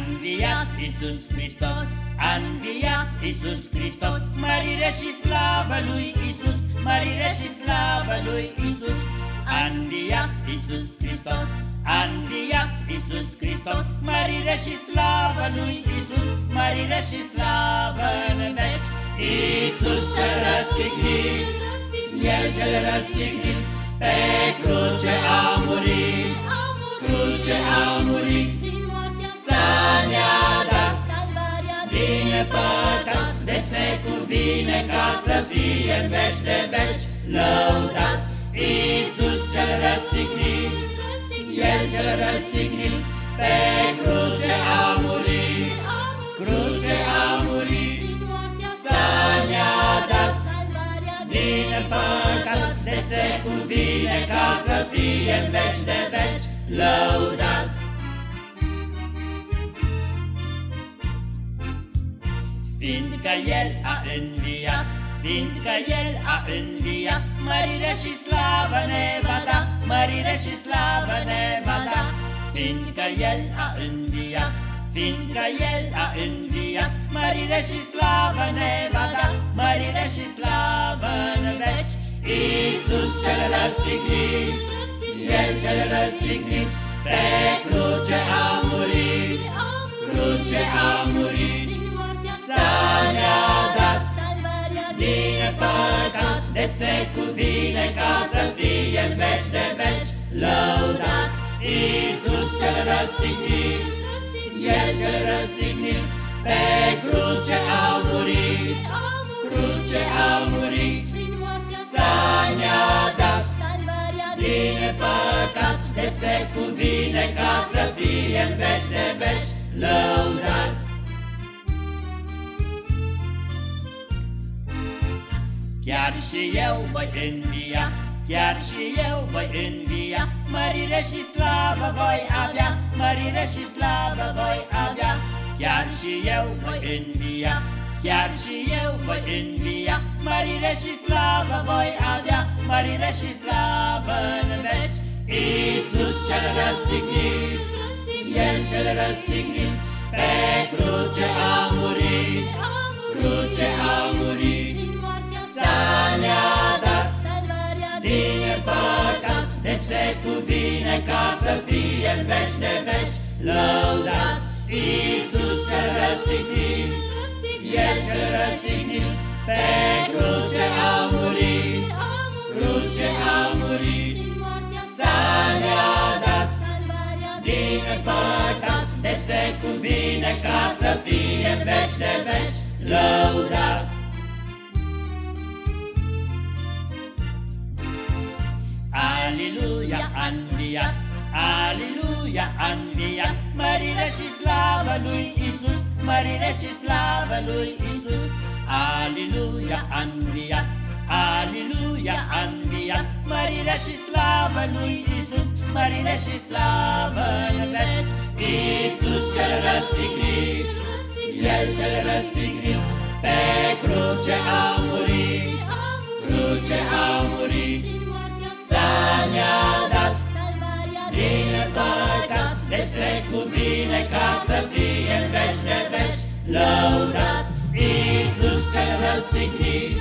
înviat Iisus Hristos, a înviat Iisus Hristos, mărire și slavă lui Iisus, mărire și slavă lui Iisus, a înviat Iisus Hristos, a înviat Iisus Hristos, mărire și slavă lui Iisus, mărire și slavă în veci. Iisus cel răstignit, El cel răstignit, pe cruce a murit, cruce a murit, păcat De se cuvine ca să fie în veci de veci Lăudat Iisus cel răstignit El cel răstignit Pe cruce a murit. Cruce a murit Să ne-a dat. Din păcat De se cuvine ca să fie în veci de veci Lăudat Fiindcă El a înviat, fiindcă El a înviat, Mărire și slavă ne va da, mărire și slavă ne va da. Fiindcă El a înviat, fiindcă El a înviat, Mărire și slavă ne va da, mărire și slavă în veci. Iisus cel răstignit, El cel răstignit, pe cruce a murit, cruce a murit. De se cuvine ca să fie în veci de veci Lăudat Iisus cel răstignit. El cel răstignit Pe cruce a murit. Cruce a murit. Să ne-a dat Din păcat De se cuvine ca să fie în veci de veci Lăudat Chiar și eu voi învia, chiar și eu voi învia, Mărire și slavă voi avea, mărire și slavă voi avea. Chiar și eu voi învia, chiar și eu voi învia, Mărire și slavă voi avea, mărire și slavă în veci. Iisus cel răstignit, El cel răstignit, pe cruce a cuvine ca să fie în veci de veci. Lăudat Iisus cel răstignit, El cel răstignit, pe cruce a murit, cruce a murit, s-a ne-a dat din păcat, deci se cuvine ca să fie în veci de veci. Lăudat. Aleluia, a înviat, Aleluia, a înviat, Mărire și slavă lui Isus, mărire și slavă lui Isus. Aleluia, a înviat, Aleluia, a înviat, Mărire și slavă lui Isus, mărire și slavă în veci. Isus cel răstignit, El cel răstignit, pe cruce a murit, cruce a murit, cu tine ca să fie în veci de veci lăudat. Iisus cel răstignit,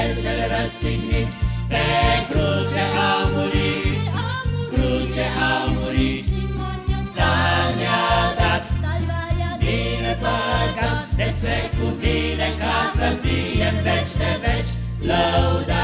El cel răstignit, pe cruce a murit, cruce a murit. Să ne-a dat din păcat, deci se cuvine ca să fie în veci de veci lăudat.